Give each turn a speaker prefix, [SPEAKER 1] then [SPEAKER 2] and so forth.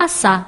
[SPEAKER 1] assar.